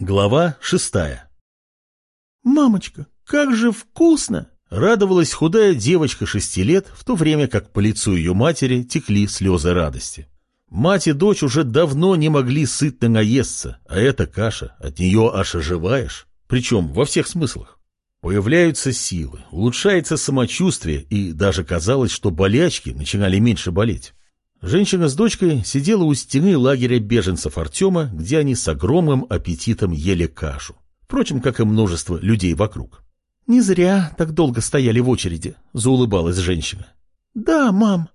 Глава шестая «Мамочка, как же вкусно!» Радовалась худая девочка шести лет, в то время как по лицу ее матери текли слезы радости. Мать и дочь уже давно не могли сытно наесться, а эта каша, от нее аж оживаешь, причем во всех смыслах. Появляются силы, улучшается самочувствие, и даже казалось, что болячки начинали меньше болеть. Женщина с дочкой сидела у стены лагеря беженцев Артема, где они с огромным аппетитом ели кашу. Впрочем, как и множество людей вокруг. «Не зря так долго стояли в очереди», — заулыбалась женщина. «Да, мам».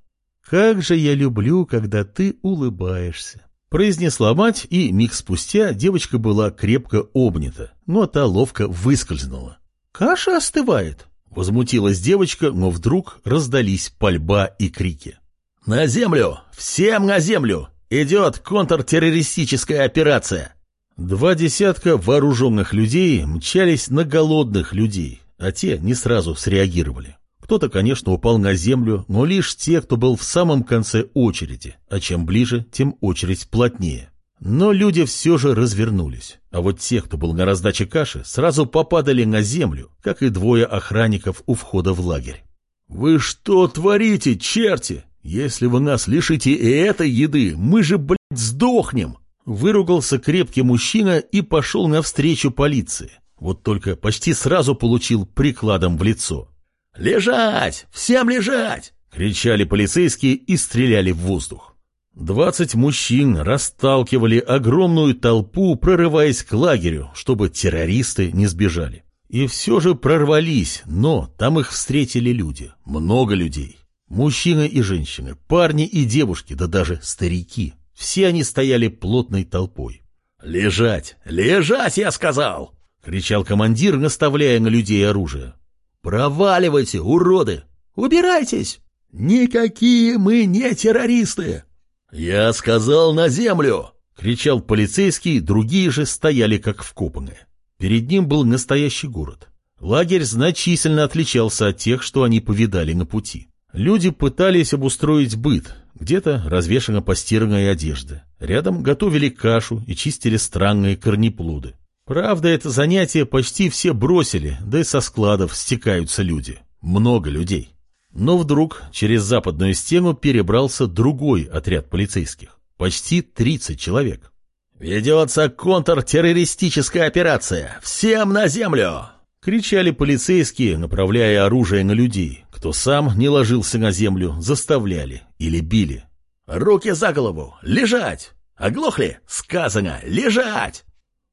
«Как же я люблю, когда ты улыбаешься», — произнесла мать, и миг спустя девочка была крепко обнята, но та ловко выскользнула. «Каша остывает», — возмутилась девочка, но вдруг раздались пальба и крики. «На землю! Всем на землю! Идет контртеррористическая операция!» Два десятка вооруженных людей мчались на голодных людей, а те не сразу среагировали. Кто-то, конечно, упал на землю, но лишь те, кто был в самом конце очереди, а чем ближе, тем очередь плотнее. Но люди все же развернулись, а вот те, кто был на раздаче каши, сразу попадали на землю, как и двое охранников у входа в лагерь. «Вы что творите, черти?» «Если вы нас лишите и этой еды, мы же, блядь, сдохнем!» Выругался крепкий мужчина и пошел навстречу полиции. Вот только почти сразу получил прикладом в лицо. «Лежать! Всем лежать!» — кричали полицейские и стреляли в воздух. Двадцать мужчин расталкивали огромную толпу, прорываясь к лагерю, чтобы террористы не сбежали. И все же прорвались, но там их встретили люди, много людей. Мужчины и женщины, парни и девушки, да даже старики. Все они стояли плотной толпой. «Лежать! Лежать, я сказал!» — кричал командир, наставляя на людей оружие. «Проваливайте, уроды! Убирайтесь! Никакие мы не террористы!» «Я сказал на землю!» — кричал полицейский, другие же стояли как вкопанные. Перед ним был настоящий город. Лагерь значительно отличался от тех, что они повидали на пути. Люди пытались обустроить быт. Где-то развешана постиранная одежда. Рядом готовили кашу и чистили странные корнеплоды. Правда, это занятие почти все бросили, да и со складов стекаются люди. Много людей. Но вдруг через западную стену перебрался другой отряд полицейских. Почти 30 человек. «Ведется контртеррористическая операция! Всем на землю!» Кричали полицейские, направляя оружие на людей. Кто сам не ложился на землю, заставляли или били. «Руки за голову! Лежать! Оглохли? Сказано! Лежать!»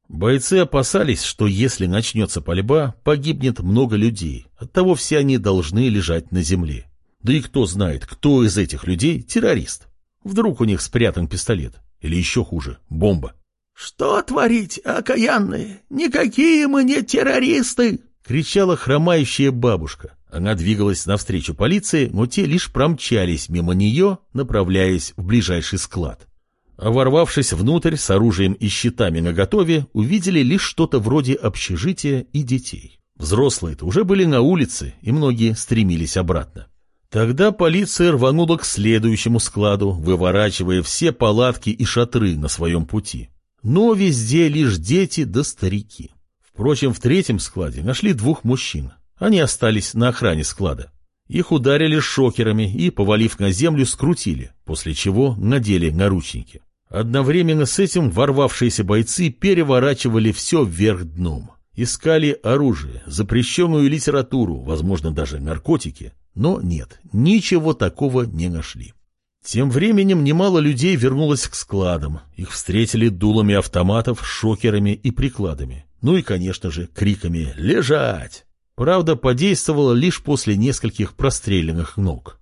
Бойцы опасались, что если начнется пальба, погибнет много людей. Оттого все они должны лежать на земле. Да и кто знает, кто из этих людей террорист. Вдруг у них спрятан пистолет. Или еще хуже, бомба. «Что творить, окаянные? Никакие мы не террористы!» — кричала хромающая бабушка. Она двигалась навстречу полиции, но те лишь промчались мимо нее, направляясь в ближайший склад. А ворвавшись внутрь с оружием и щитами наготове, увидели лишь что-то вроде общежития и детей. Взрослые-то уже были на улице, и многие стремились обратно. Тогда полиция рванула к следующему складу, выворачивая все палатки и шатры на своем пути. Но везде лишь дети да старики. Впрочем, в третьем складе нашли двух мужчин. Они остались на охране склада. Их ударили шокерами и, повалив на землю, скрутили, после чего надели наручники. Одновременно с этим ворвавшиеся бойцы переворачивали все вверх дном. Искали оружие, запрещенную литературу, возможно, даже наркотики, но нет, ничего такого не нашли. Тем временем немало людей вернулось к складам. Их встретили дулами автоматов, шокерами и прикладами. Ну и, конечно же, криками «Лежать!». Правда, подействовало лишь после нескольких простреленных ног.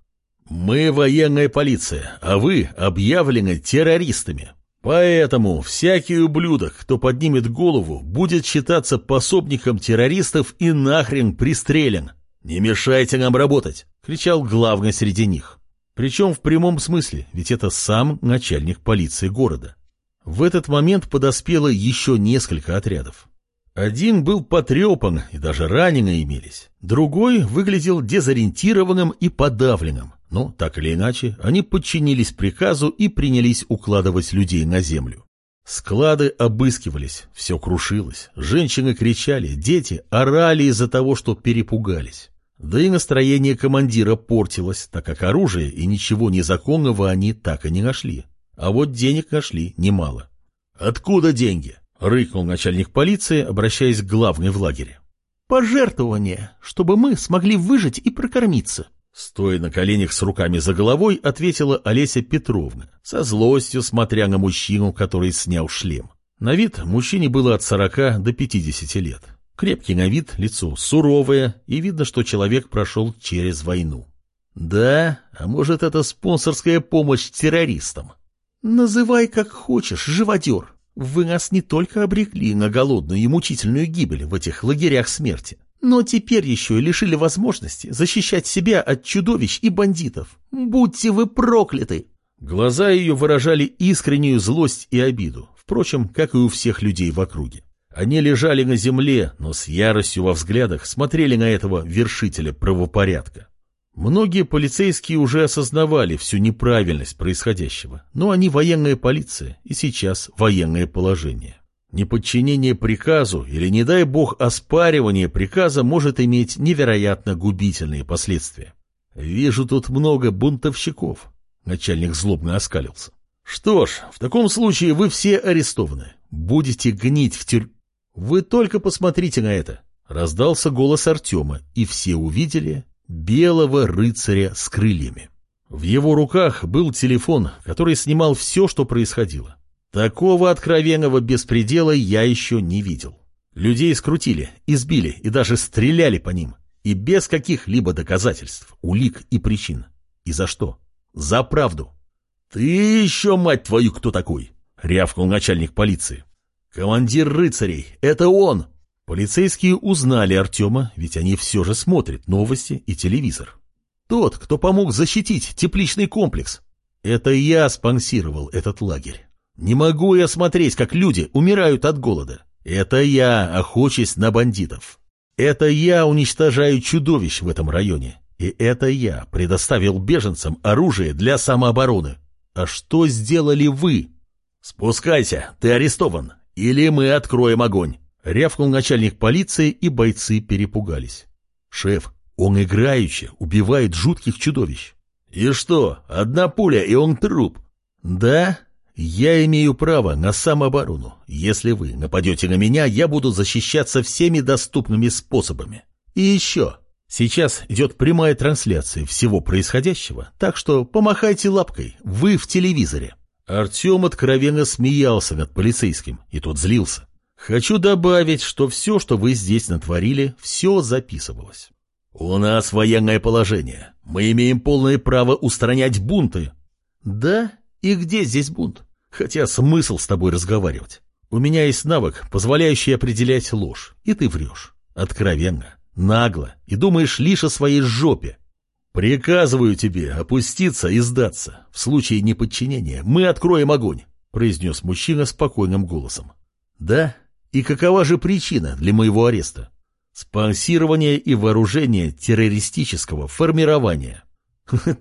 «Мы военная полиция, а вы объявлены террористами. Поэтому всякий ублюдок, кто поднимет голову, будет считаться пособником террористов и нахрен пристрелен. Не мешайте нам работать!» — кричал главный среди них. Причем в прямом смысле, ведь это сам начальник полиции города. В этот момент подоспело еще несколько отрядов. Один был потрепан, и даже ранены имелись. Другой выглядел дезориентированным и подавленным. Но, так или иначе, они подчинились приказу и принялись укладывать людей на землю. Склады обыскивались, все крушилось, женщины кричали, дети орали из-за того, что перепугались. Да и настроение командира портилось, так как оружие и ничего незаконного они так и не нашли. А вот денег нашли немало. «Откуда деньги?» — рыкнул начальник полиции, обращаясь к главной в лагере. «Пожертвование, чтобы мы смогли выжить и прокормиться», Стоя на коленях с руками за головой, ответила Олеся Петровна, со злостью смотря на мужчину, который снял шлем. На вид мужчине было от 40 до 50 лет. Крепкий на вид, лицо суровое, и видно, что человек прошел через войну. Да, а может это спонсорская помощь террористам? Называй как хочешь, живодер. Вы нас не только обрекли на голодную и мучительную гибель в этих лагерях смерти, но теперь еще и лишили возможности защищать себя от чудовищ и бандитов. Будьте вы прокляты!» Глаза ее выражали искреннюю злость и обиду, впрочем, как и у всех людей в округе. Они лежали на земле, но с яростью во взглядах смотрели на этого вершителя правопорядка. Многие полицейские уже осознавали всю неправильность происходящего, но они военная полиция, и сейчас военное положение. Неподчинение приказу или, не дай бог, оспаривание приказа может иметь невероятно губительные последствия. Вижу тут много бунтовщиков. Начальник злобно оскалился. Что ж, в таком случае вы все арестованы. Будете гнить в тюрьме. Вы только посмотрите на это. Раздался голос Артема, и все увидели белого рыцаря с крыльями. В его руках был телефон, который снимал все, что происходило. Такого откровенного беспредела я еще не видел. Людей скрутили, избили и даже стреляли по ним. И без каких-либо доказательств, улик и причин. И за что? За правду. «Ты еще, мать твою, кто такой?» — рявкнул начальник полиции. «Командир рыцарей, это он!» Полицейские узнали Артема, ведь они все же смотрят новости и телевизор. Тот, кто помог защитить тепличный комплекс. Это я спонсировал этот лагерь. Не могу я смотреть, как люди умирают от голода. Это я охочусь на бандитов. Это я уничтожаю чудовищ в этом районе. И это я предоставил беженцам оружие для самообороны. А что сделали вы? Спускайся, ты арестован. Или мы откроем огонь. Рявкнул начальник полиции, и бойцы перепугались. Шеф, он играючи убивает жутких чудовищ. И что, одна пуля, и он труп? Да, я имею право на самооборону. Если вы нападете на меня, я буду защищаться всеми доступными способами. И еще. Сейчас идет прямая трансляция всего происходящего, так что помахайте лапкой, вы в телевизоре. Артем откровенно смеялся над полицейским, и тот злился. Хочу добавить, что все, что вы здесь натворили, все записывалось. У нас военное положение. Мы имеем полное право устранять бунты. Да? И где здесь бунт? Хотя смысл с тобой разговаривать. У меня есть навык, позволяющий определять ложь, и ты врешь. Откровенно, нагло, и думаешь лишь о своей жопе. Приказываю тебе опуститься и сдаться. В случае неподчинения мы откроем огонь, произнес мужчина спокойным голосом. Да? И какова же причина для моего ареста? Спонсирование и вооружение террористического формирования.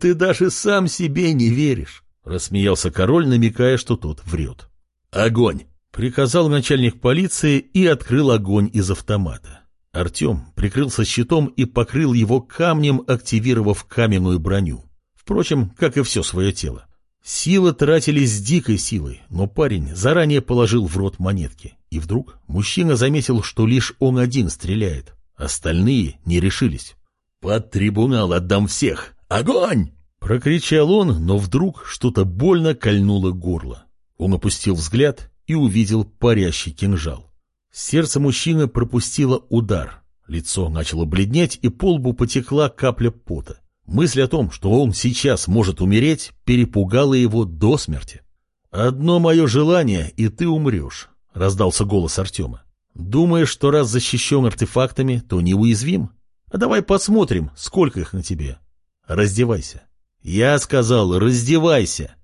Ты даже сам себе не веришь. Рассмеялся король, намекая, что тот врет. «Огонь!» — приказал начальник полиции и открыл огонь из автомата. Артем прикрылся щитом и покрыл его камнем, активировав каменную броню. Впрочем, как и все свое тело. Силы тратились с дикой силой, но парень заранее положил в рот монетки. И вдруг мужчина заметил, что лишь он один стреляет. Остальные не решились. «Под трибунал отдам всех! Огонь!» Прокричал он, но вдруг что-то больно кольнуло горло. Он опустил взгляд и увидел парящий кинжал. Сердце мужчины пропустило удар. Лицо начало бледнеть, и по лбу потекла капля пота. Мысль о том, что он сейчас может умереть, перепугала его до смерти. «Одно мое желание, и ты умрешь», — раздался голос Артема. «Думаешь, что раз защищен артефактами, то неуязвим? А давай посмотрим, сколько их на тебе. Раздевайся». Я сказал, раздевайся.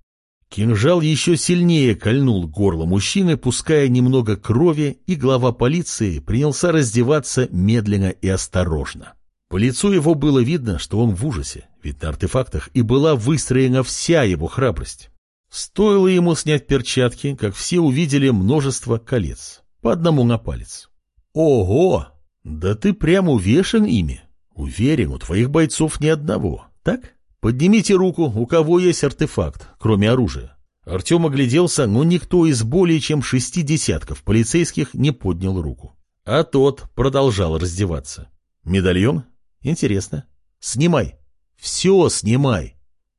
Кинжал еще сильнее кольнул горло мужчины, пуская немного крови, и глава полиции принялся раздеваться медленно и осторожно. По лицу его было видно, что он в ужасе, ведь на артефактах и была выстроена вся его храбрость. Стоило ему снять перчатки, как все увидели множество колец. По одному на палец. Ого! Да ты прямо увешан ими. Уверен, у твоих бойцов ни одного. Так? Поднимите руку, у кого есть артефакт, кроме оружия. Артем огляделся, но никто из более чем шести десятков полицейских не поднял руку. А тот продолжал раздеваться. Медальон? Интересно. Снимай. Все снимай.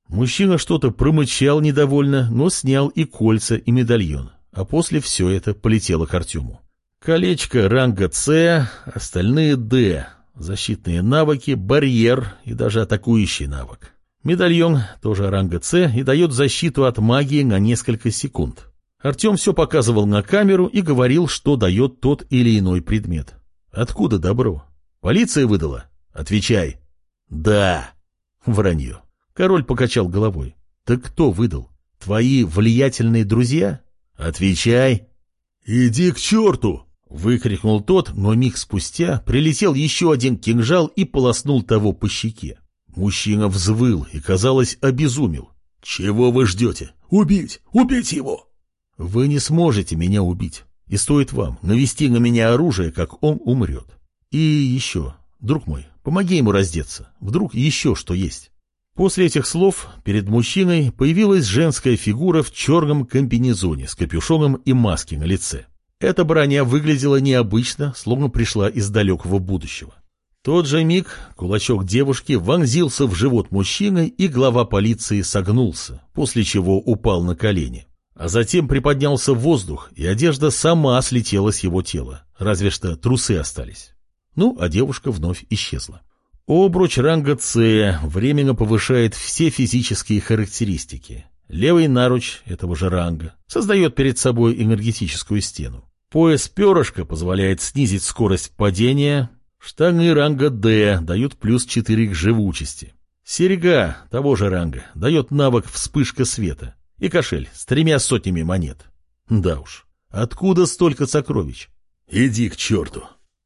Мужчина что-то промычал недовольно, но снял и кольца, и медальон, а после все это полетело к Артему. Колечко ранга С, остальные Д, защитные навыки, барьер и даже атакующий навык. Медальон тоже ранга С и дает защиту от магии на несколько секунд. Артем все показывал на камеру и говорил, что дает тот или иной предмет. Откуда добро? Полиция выдала? Отвечай. Да. Вранье. Король покачал головой. Так кто выдал? Твои влиятельные друзья? Отвечай. Иди к черту! Выкрикнул тот, но миг спустя прилетел еще один кинжал и полоснул того по щеке. Мужчина взвыл и, казалось, обезумел. «Чего вы ждете? Убить! Убить его!» «Вы не сможете меня убить, и стоит вам навести на меня оружие, как он умрет. И еще, друг мой, помоги ему раздеться, вдруг еще что есть». После этих слов перед мужчиной появилась женская фигура в черном комбинезоне с капюшоном и маской на лице. Эта броня выглядела необычно, словно пришла из далекого будущего. Тот же миг кулачок девушки вонзился в живот мужчины, и глава полиции согнулся, после чего упал на колени. А затем приподнялся в воздух, и одежда сама слетела с его тела, разве что трусы остались. Ну, а девушка вновь исчезла. Обруч ранга С временно повышает все физические характеристики. Левый наруч этого же ранга создает перед собой энергетическую стену. Пояс перышка позволяет снизить скорость падения. Штаны ранга D дают плюс 4 к живучести. Серега того же ранга дает навык вспышка света. И кошель с тремя сотнями монет. Да уж, откуда столько сокровищ? Иди к черту,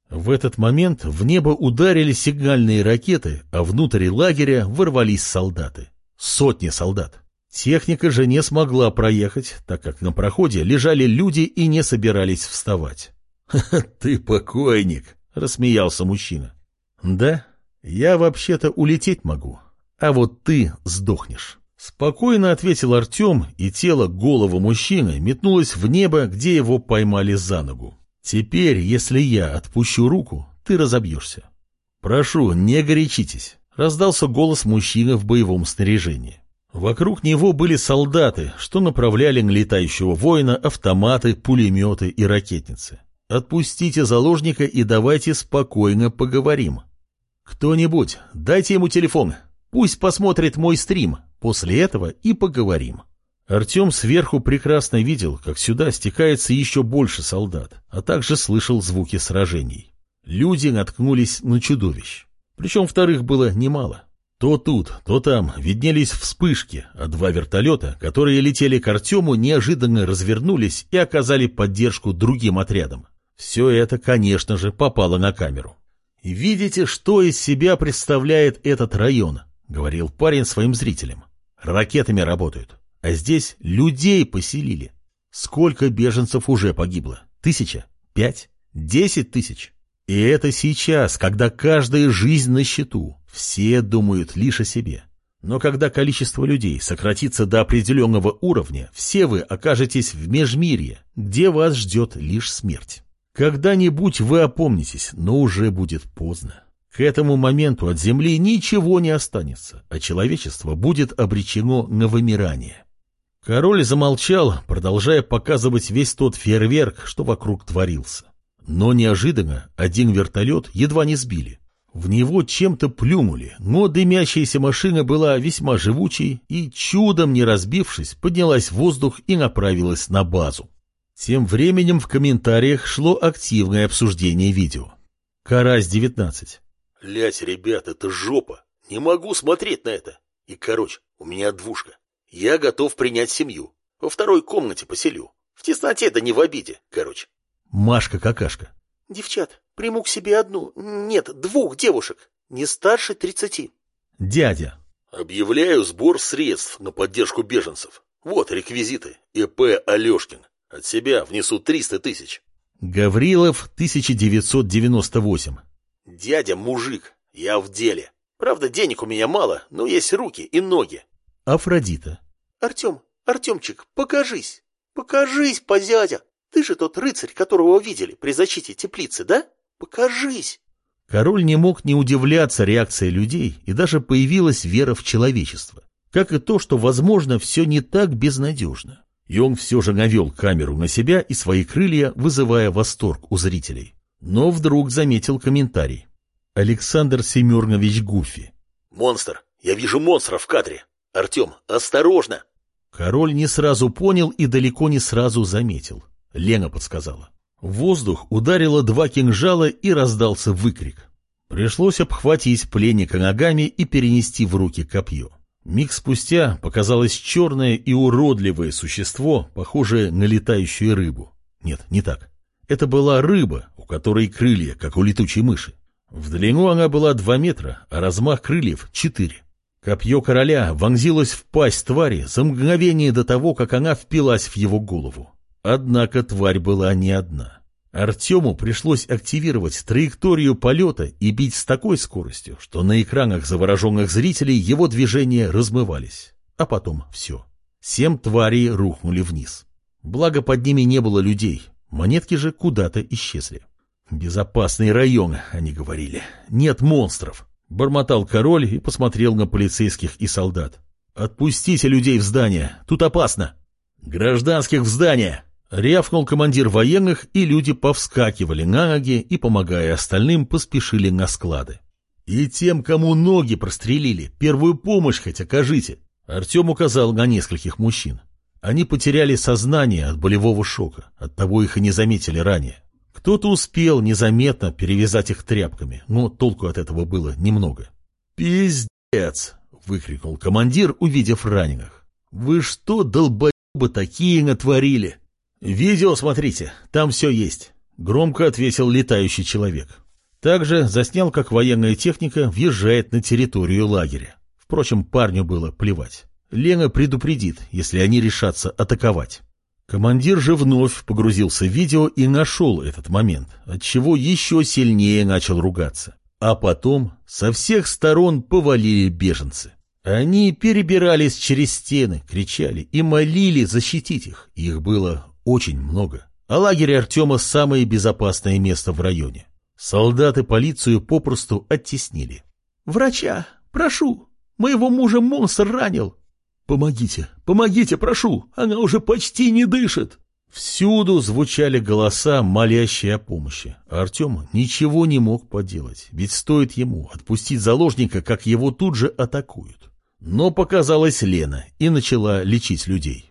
в этот момент в небо ударили сигнальные ракеты, а внутрь лагеря ворвались солдаты. Сотни солдат. Техника же не смогла проехать, так как на проходе лежали люди и не собирались вставать. «Ты покойник!» — рассмеялся мужчина. «Да, я вообще-то улететь могу, а вот ты сдохнешь». Спокойно ответил Артем, и тело головы мужчины метнулось в небо, где его поймали за ногу. Теперь, если я отпущу руку, ты разобьешься. Прошу, не горячитесь. Раздался голос мужчины в боевом снаряжении. Вокруг него были солдаты, что направляли на летающего воина автоматы, пулеметы и ракетницы. Отпустите заложника и давайте спокойно поговорим. Кто-нибудь, дайте ему телефон. Пусть посмотрит мой стрим. После этого и поговорим. Артем сверху прекрасно видел, как сюда стекается еще больше солдат, а также слышал звуки сражений. Люди наткнулись на чудовищ. Причем вторых было немало. То тут, то там виднелись вспышки, а два вертолета, которые летели к Артему, неожиданно развернулись и оказали поддержку другим отрядам. Все это, конечно же, попало на камеру. «И видите, что из себя представляет этот район», — говорил парень своим зрителям. «Ракетами работают. А здесь людей поселили. Сколько беженцев уже погибло? Тысяча? Пять? Десять тысяч? И это сейчас, когда каждая жизнь на счету. Все думают лишь о себе. Но когда количество людей сократится до определенного уровня, все вы окажетесь в межмирье, где вас ждет лишь смерть. Когда-нибудь вы опомнитесь, но уже будет поздно. К этому моменту от Земли ничего не останется, а человечество будет обречено на вымирание. Король замолчал, продолжая показывать весь тот фейерверк, что вокруг творился. Но неожиданно один вертолет едва не сбили. В него чем-то плюнули, но дымящаяся машина была весьма живучей и, чудом не разбившись, поднялась в воздух и направилась на базу. Тем временем в комментариях шло активное обсуждение видео. Карась-19. «Лять, ребят, это жопа! Не могу смотреть на это! И, короче, у меня двушка. Я готов принять семью. Во второй комнате поселю. В тесноте, да не в обиде, короче. Машка-какашка. Девчат, приму к себе одну, нет, двух девушек, не старше тридцати. Дядя. Объявляю сбор средств на поддержку беженцев. Вот реквизиты. ИП Алешкин. От себя внесу 300 тысяч. Гаврилов, 1998. Дядя мужик, я в деле. Правда, денег у меня мало, но есть руки и ноги. Афродита. Артем, Артемчик, покажись. Покажись, позядя. Ты же тот рыцарь, которого видели при защите теплицы, да? Покажись. Король не мог не удивляться реакции людей, и даже появилась вера в человечество. Как и то, что, возможно, все не так безнадежно. И он все же навел камеру на себя и свои крылья, вызывая восторг у зрителей. Но вдруг заметил комментарий. Александр Семенович Гуфи. Монстр! Я вижу монстра в кадре! Артем, осторожно! Король не сразу понял и далеко не сразу заметил. Лена подсказала. В воздух ударило два кинжала и раздался выкрик. Пришлось обхватить пленника ногами и перенести в руки копье. Миг спустя показалось черное и уродливое существо, похожее на летающую рыбу. Нет, не так. Это была рыба, у которой крылья, как у летучей мыши. В длину она была два метра, а размах крыльев — четыре. Копье короля вонзилось в пасть твари за мгновение до того, как она впилась в его голову. Однако тварь была не одна. Артему пришлось активировать траекторию полета и бить с такой скоростью, что на экранах завороженных зрителей его движения размывались. А потом все. Семь тварей рухнули вниз. Благо под ними не было людей, монетки же куда-то исчезли. «Безопасный район», — они говорили. «Нет монстров», — бормотал король и посмотрел на полицейских и солдат. «Отпустите людей в здание, тут опасно». «Гражданских в здание!» Рявкнул командир военных, и люди повскакивали на ноги и, помогая остальным, поспешили на склады. «И тем, кому ноги прострелили, первую помощь хоть окажите!» Артем указал на нескольких мужчин. Они потеряли сознание от болевого шока, оттого их и не заметили ранее. Кто-то успел незаметно перевязать их тряпками, но толку от этого было немного. «Пиздец!» — выкрикнул командир, увидев раненых. «Вы что, долбоебы, такие натворили?» «Видео смотрите, там все есть», — громко ответил летающий человек. Также заснял, как военная техника въезжает на территорию лагеря. Впрочем, парню было плевать. Лена предупредит, если они решатся атаковать. Командир же вновь погрузился в видео и нашел этот момент, отчего еще сильнее начал ругаться. А потом со всех сторон повалили беженцы. Они перебирались через стены, кричали и молили защитить их. Их было очень много. А лагерь Артема самое безопасное место в районе. Солдаты полицию попросту оттеснили. «Врача, прошу! Моего мужа монстр ранил!» «Помогите, помогите, прошу! Она уже почти не дышит!» Всюду звучали голоса, молящие о помощи. А Артем ничего не мог поделать, ведь стоит ему отпустить заложника, как его тут же атакуют. Но показалась Лена и начала лечить людей.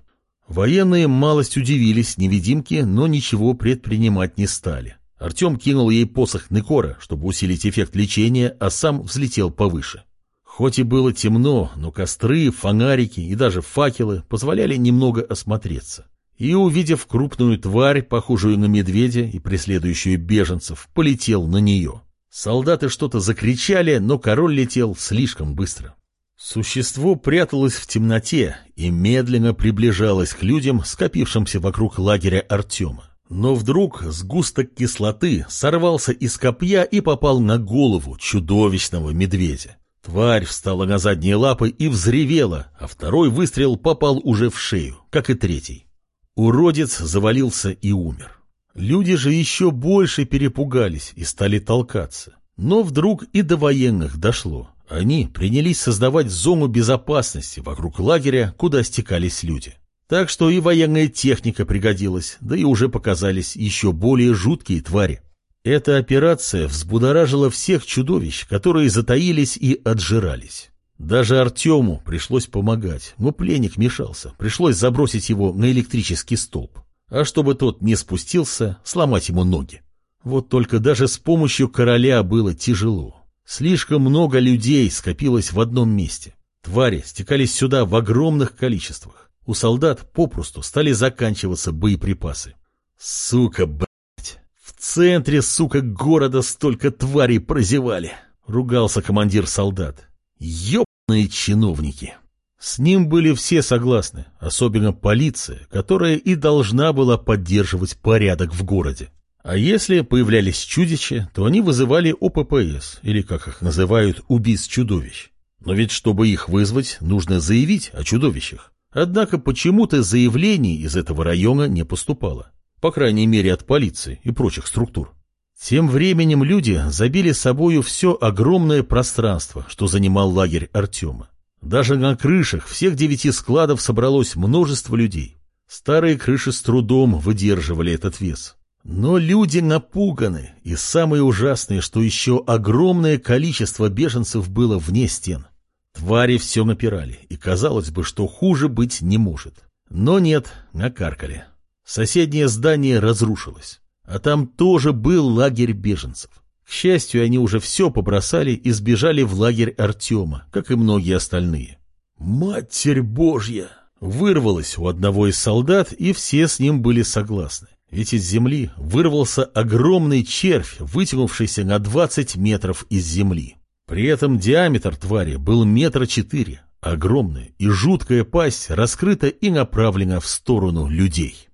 Военные малость удивились невидимке, но ничего предпринимать не стали. Артем кинул ей посох Некора, чтобы усилить эффект лечения, а сам взлетел повыше. Хоть и было темно, но костры, фонарики и даже факелы позволяли немного осмотреться. И, увидев крупную тварь, похожую на медведя и преследующую беженцев, полетел на нее. Солдаты что-то закричали, но король летел слишком быстро. Существо пряталось в темноте и медленно приближалось к людям, скопившимся вокруг лагеря Артема. Но вдруг сгусток кислоты сорвался из копья и попал на голову чудовищного медведя. Тварь встала на задние лапы и взревела, а второй выстрел попал уже в шею, как и третий. Уродец завалился и умер. Люди же еще больше перепугались и стали толкаться. Но вдруг и до военных дошло. Они принялись создавать зону безопасности вокруг лагеря, куда стекались люди. Так что и военная техника пригодилась, да и уже показались еще более жуткие твари. Эта операция взбудоражила всех чудовищ, которые затаились и отжирались. Даже Артему пришлось помогать, но пленник мешался, пришлось забросить его на электрический столб. А чтобы тот не спустился, сломать ему ноги. Вот только даже с помощью короля было тяжело. Слишком много людей скопилось в одном месте. Твари стекались сюда в огромных количествах. У солдат попросту стали заканчиваться боеприпасы. Сука, блядь! В центре, сука, города столько тварей прозевали! Ругался командир солдат. Ёбаные чиновники! С ним были все согласны, особенно полиция, которая и должна была поддерживать порядок в городе. А если появлялись чудища, то они вызывали ОППС, или, как их называют, убийц-чудовищ. Но ведь, чтобы их вызвать, нужно заявить о чудовищах. Однако почему-то заявлений из этого района не поступало. По крайней мере, от полиции и прочих структур. Тем временем люди забили собою все огромное пространство, что занимал лагерь Артема. Даже на крышах всех девяти складов собралось множество людей. Старые крыши с трудом выдерживали этот вес. Но люди напуганы, и самое ужасное, что еще огромное количество беженцев было вне стен. Твари все напирали, и казалось бы, что хуже быть не может. Но нет, накаркали. Соседнее здание разрушилось, а там тоже был лагерь беженцев. К счастью, они уже все побросали и сбежали в лагерь Артема, как и многие остальные. «Матерь Божья!» Вырвалось у одного из солдат, и все с ним были согласны. Ведь из земли вырвался огромный червь, вытянувшийся на 20 метров из земли. При этом диаметр твари был метра четыре, огромная и жуткая пасть раскрыта и направлена в сторону людей.